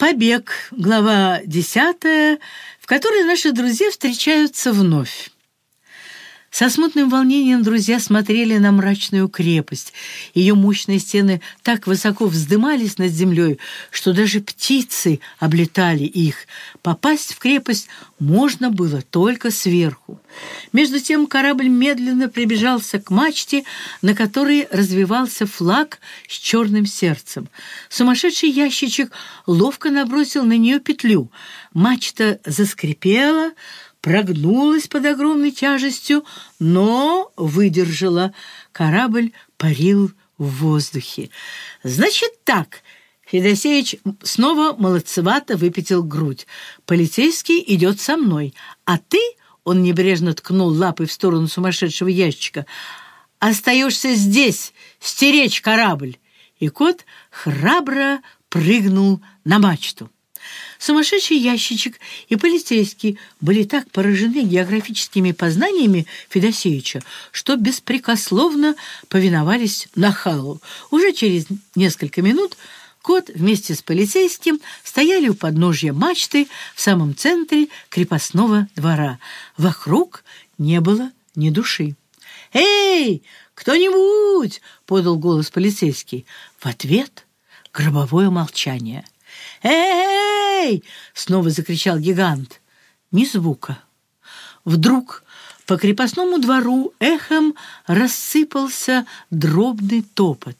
Побег, глава десятая, в которой наши друзья встречаются вновь. Со смутным волнением друзья смотрели на мрачную крепость. Ее мощные стены так высоко вздымались над землей, что даже птицы облетали их. Попасть в крепость можно было только сверху. Между тем корабль медленно приближался к мачте, на которой развивался флаг с черным сердцем. Сумасшедший ящичек ловко набросил на нее петлю. Мачта заскрипела, прогнулась под огромной тяжестью, но выдержала. Корабль парил в воздухе. «Значит так!» Федосеевич снова молодцевато выпятил грудь. «Полицейский идет со мной, а ты...» Он небрежно ткнул лапой в сторону сумасшедшего ящика. «Остаешься здесь, стеречь корабль!» И кот храбро прыгнул на мачту. Сумасшедший ящичек и полицейский были так поражены географическими познаниями Федосеевича, что беспрекословно повиновались нахалу. Уже через несколько минут кот вместе с полицейским стояли у подножья мачты в самом центре крепостного двора. Вокруг не было ни души. «Эй, кто-нибудь!» — подал голос полицейский. В ответ гробовое молчание. «Эй!» — снова закричал гигант. Ни звука. Вдруг по крепостному двору эхом рассыпался дробный топот.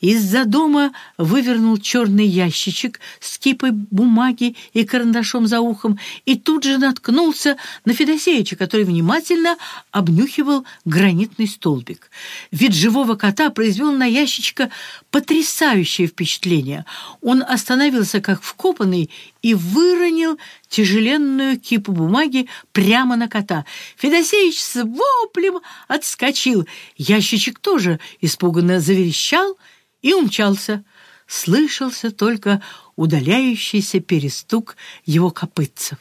Из-за дома вывернул черный ящичек с кипой бумаги и карандашом за ухом и тут же наткнулся на Федосеевича, который внимательно обнюхивал гранитный столбик. Вид живого кота произвел на ящичка потрясающее впечатление. Он остановился как вкопанный и выронил тяжеленную кипу бумаги прямо на кота. Федосеевич с воплем отскочил. Ящичек тоже испуганно заверещал и умчался. Слышался только удаляющийся перестук его копытцев.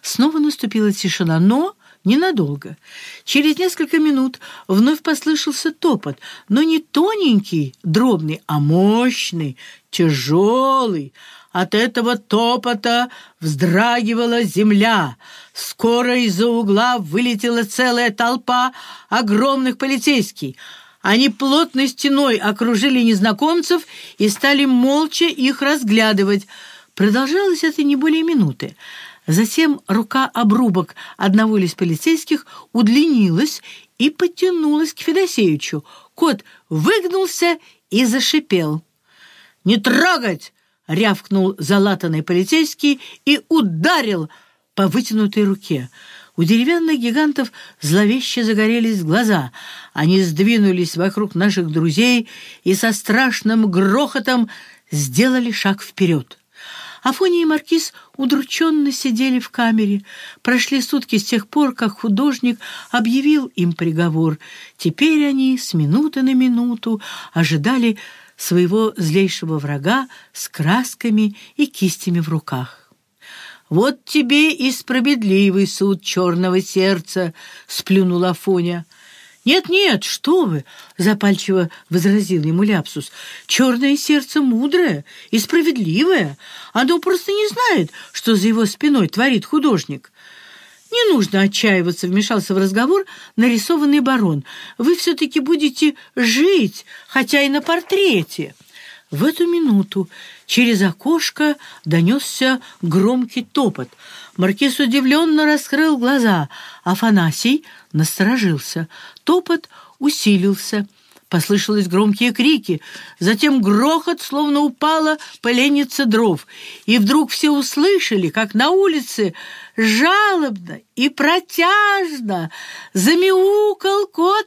Снова наступила тишина, но ненадолго. Через несколько минут вновь послышался топот, но не тоненький, дробный, а мощный, тяжелый. От этого топота вздрагивала земля. Скоро из-за угла вылетела целая толпа огромных полицейских. Они плотной стеной окружили незнакомцев и стали молча их разглядывать. Продолжалось это не более минуты. Затем рука-обрубок одного из полицейских удлинилась и потянулась к Федосеевичу. Кот выгнулся и зашипел. «Не трогать!» — рявкнул залатанный полицейский и ударил по вытянутой руке. У деревянных гигантов зловеще загорелись глаза. Они сдвинулись вокруг наших друзей и со страшным грохотом сделали шаг вперед. Афония и Маркиз удрученно сидели в камере. Прошли сутки с тех пор, как художник объявил им приговор. Теперь они с минуты на минуту ожидали своего злейшего врага с красками и кистями в руках. «Вот тебе и справедливый суд черного сердца!» — сплюнула Афоня. «Нет-нет, что вы!» — запальчиво возразил ему Ляпсус. «Черное сердце мудрое и справедливое. Оно просто не знает, что за его спиной творит художник». «Не нужно отчаиваться», — вмешался в разговор нарисованный барон. «Вы все-таки будете жить, хотя и на портрете». В эту минуту через окошко донесся громкий топот. Маркиз удивленно раскрыл глаза. Афанасий насторожился. Топот усилился. Послышались громкие крики, затем грохот, словно упала поленница дров. И вдруг все услышали, как на улице жалобно и протяжно замяукал кот.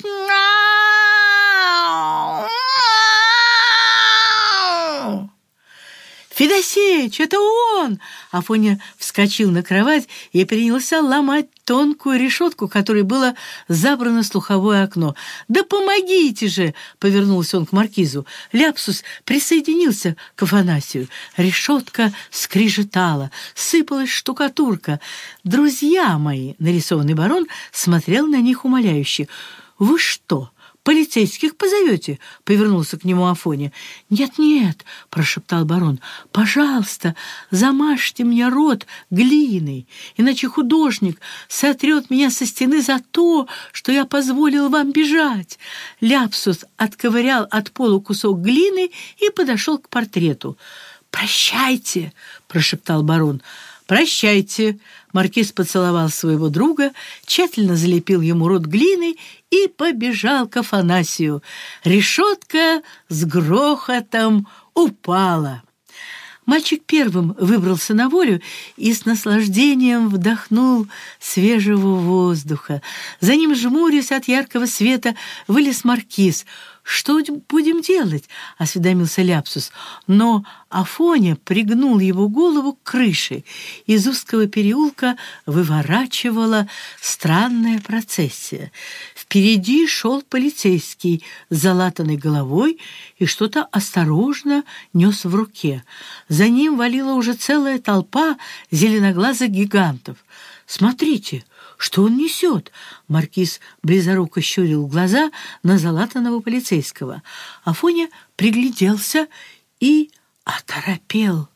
«Мяу! «Федосеич, это он!» Афоня вскочил на кровать и принялся ломать тонкую решетку, которой было забрано слуховое окно. «Да помогите же!» — повернулся он к маркизу. Ляпсус присоединился к Афанасию. Решетка скрижетала, сыпалась штукатурка. «Друзья мои!» — нарисованный барон смотрел на них умоляюще. «Вы что, полицейских позовете?» — повернулся к нему Афоня. «Нет-нет», — прошептал барон, — «пожалуйста, замажьте мне рот глиной, иначе художник сотрет меня со стены за то, что я позволил вам бежать». Ляпсус отковырял от пола кусок глины и подошел к портрету. «Прощайте», — прошептал барон, — «Прощайте!» Маркиз поцеловал своего друга, тщательно залепил ему рот глиной и побежал к Афанасию. Решетка с грохотом упала. Мальчик первым выбрался на волю и с наслаждением вдохнул свежего воздуха. За ним, жмурясь от яркого света, вылез маркиз — «Что будем делать?» — осведомился Ляпсус. Но Афоня пригнул его голову к крыше. Из узкого переулка выворачивала странная процессия. Впереди шел полицейский с залатанной головой и что-то осторожно нес в руке. За ним валила уже целая толпа зеленоглазых гигантов. «Смотрите!» Что он несет?» Маркиз близоруко щурил глаза на залатанного полицейского. Афоня пригляделся и оторопел.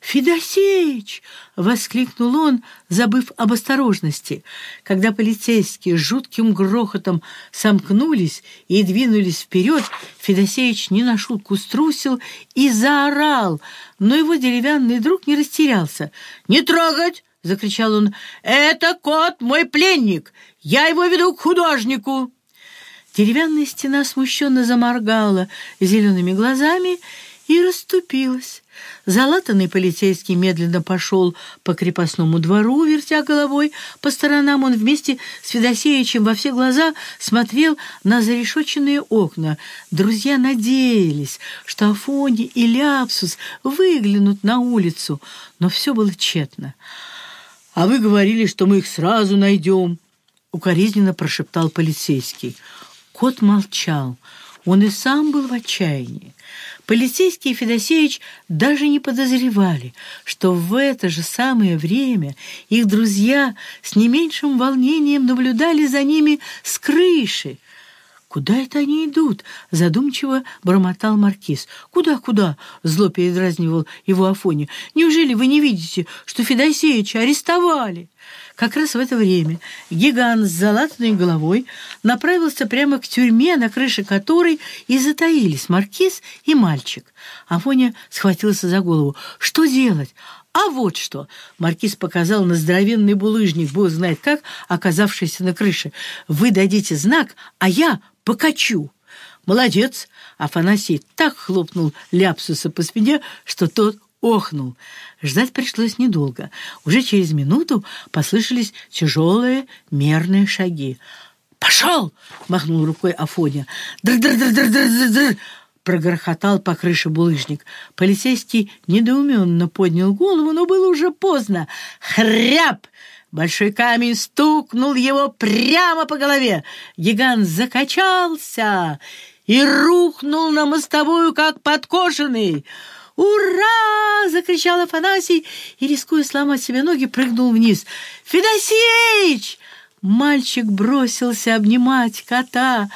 «Федосеич!» — воскликнул он, забыв об осторожности. Когда полицейские с жутким грохотом сомкнулись и двинулись вперед, Федосеич не на шутку струсил и заорал, но его деревянный друг не растерялся. «Не трогать! — закричал он. «Это кот мой пленник! Я его веду к художнику!» Деревянная стена смущенно заморгала зелеными глазами и расступилась. Залатанный полицейский медленно пошел по крепостному двору, вертя головой. По сторонам он вместе с Федосеевичем во все глаза смотрел на зарешоченные окна. Друзья надеялись, что Афони и Ляпсус выглянут на улицу, но все было тщетно. «А вы говорили, что мы их сразу найдем», — укоризненно прошептал полицейский. Кот молчал. Он и сам был в отчаянии. Полицейский и Федосеевич даже не подозревали, что в это же самое время их друзья с не меньшим волнением наблюдали за ними с крыши, «Куда это они идут?» — задумчиво бормотал маркиз. «Куда, куда?» — зло передразнивал его Афоня. «Неужели вы не видите, что Федосеевича арестовали?» Как раз в это время гигант с залатанной головой направился прямо к тюрьме, на крыше которой и затаились маркиз и мальчик. Афоня схватился за голову. «Что делать?» «А вот что!» — маркиз показал на здоровенный булыжник, бог знает как, оказавшийся на крыше. «Вы дадите знак, а я покачу!» «Молодец!» — Афанасий так хлопнул Ляпсуса по спине, что тот охнул. Ждать пришлось недолго. Уже через минуту послышались тяжелые мерные шаги. «Пошел!» — махнул рукой Афоня. «Др-др-др-др-др-др-др!» прогрохотал по крыше булыжник. Полицейский недоуменно поднял голову, но было уже поздно. «Хряб!» Большой камень стукнул его прямо по голове. Гигант закачался и рухнул на мостовую, как подкошенный. «Ура!» — закричал Афанасий и, рискуя сломать себе ноги, прыгнул вниз. «Федосеич!» Мальчик бросился обнимать кота,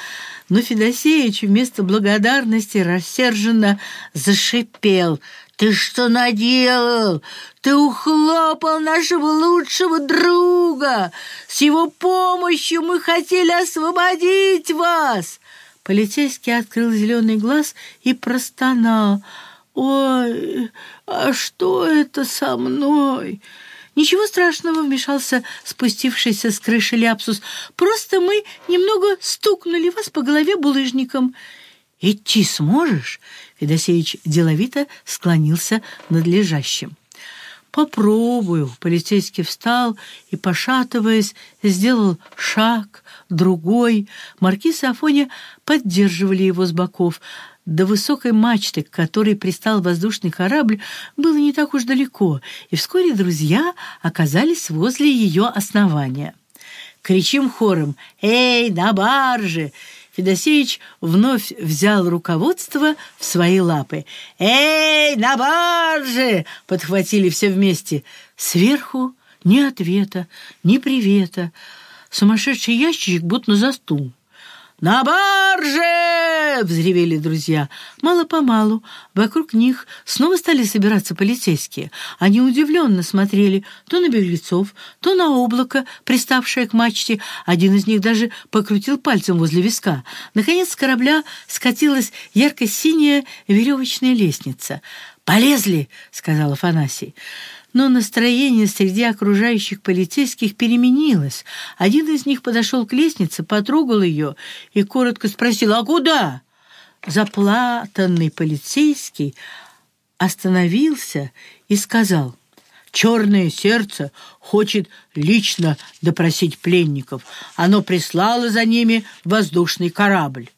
но Федосеич вместо благодарности рассерженно зашипел — «Ты что наделал? Ты ухлопал нашего лучшего друга! С его помощью мы хотели освободить вас!» Полицейский открыл зеленый глаз и простонал. «Ой, а что это со мной?» «Ничего страшного», — вмешался спустившийся с крыши Ляпсус. «Просто мы немного стукнули вас по голове булыжником». «Идти сможешь?» Федосеевич деловито склонился над лежащим. «Попробую». Полицейский встал и, пошатываясь, сделал шаг, другой. Маркиз и Афоня поддерживали его с боков. До высокой мачты, к которой пристал воздушный корабль, было не так уж далеко, и вскоре друзья оказались возле ее основания. Кричим хором «Эй, на барже!» Федосеевич вновь взял руководство в свои лапы. «Эй, на барже!» — подхватили все вместе. Сверху ни ответа, ни привета. Сумасшедший ящичек будто застул. «На барже!» — взревели друзья. Мало-помалу вокруг них снова стали собираться полицейские. Они удивленно смотрели то на беглецов, то на облако, приставшее к мачте. Один из них даже покрутил пальцем возле виска. Наконец с корабля скатилась ярко-синяя веревочная лестница. «Полезли!» — сказал Афанасий. Но настроение среди окружающих полицейских переменилось. Один из них подошел к лестнице, потрогал ее и коротко спросил «А куда?». Заплатанный полицейский остановился и сказал «Черное сердце хочет лично допросить пленников. Оно прислало за ними воздушный корабль».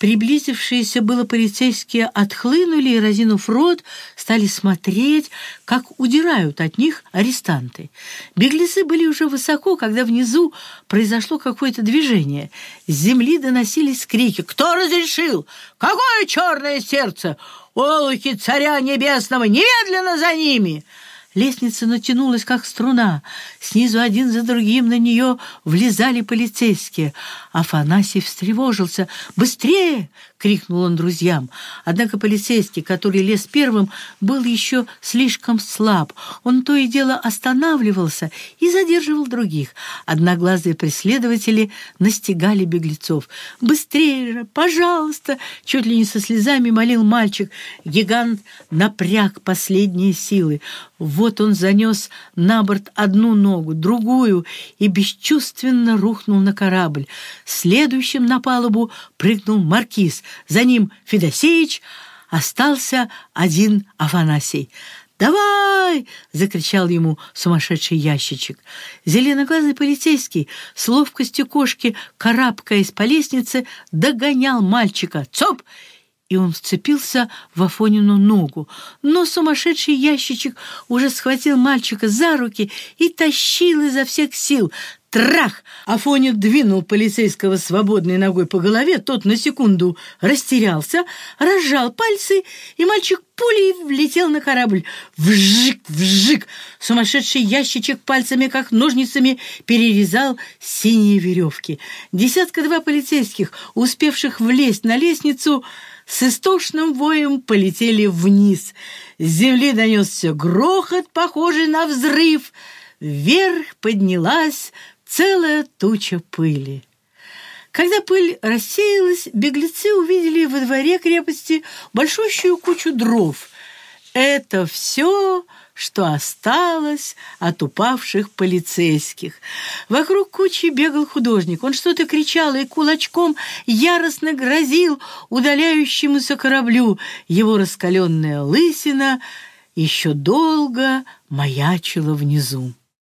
Приблизившиеся было полицейские отхлынули и, разинув рот, стали смотреть, как удирают от них арестанты. Беглецы были уже высоко, когда внизу произошло какое-то движение. С земли доносились крики «Кто разрешил? Какое черное сердце? Олухи царя небесного! Немедленно за ними!» Лестница натянулась, как струна. Снизу один за другим на нее влезали полицейские. Афанасий встревожился. «Быстрее!» — крикнул он друзьям. Однако полицейский, который лез первым, был еще слишком слаб. Он то и дело останавливался и задерживал других. Одноглазые преследователи настигали беглецов. «Быстрее же! Пожалуйста!» — чуть ли не со слезами молил мальчик. Гигант напряг последние силы. Вот он занес на борт одну ногу, другую и бесчувственно рухнул на корабль. Следующим на палубу прыгнул маркиз. За ним Федосеич, остался один Афанасий. «Давай!» — закричал ему сумасшедший ящичек. Зеленоглазый полицейский с ловкостью кошки, карабкаясь по лестнице, догонял мальчика. «Цоп!» и он вцепился в Афонину ногу. Но сумасшедший ящичек уже схватил мальчика за руки и тащил изо всех сил. Трах! Афонин двинул полицейского свободной ногой по голове, тот на секунду растерялся, разжал пальцы, и мальчик пулей влетел на корабль. Вжик, вжик! Сумасшедший ящичек пальцами, как ножницами, перерезал синие веревки. Десятка-два полицейских, успевших влезть на лестницу, с истошным воем полетели вниз. С земли донесся грохот, похожий на взрыв. Вверх поднялась целая туча пыли. Когда пыль рассеялась, беглецы увидели во дворе крепости большущую кучу дров. Это все что осталось от упавших полицейских. Вокруг кучи бегал художник. Он что-то кричал и кулачком яростно грозил удаляющемуся кораблю. Его раскаленная лысина еще долго маячила внизу.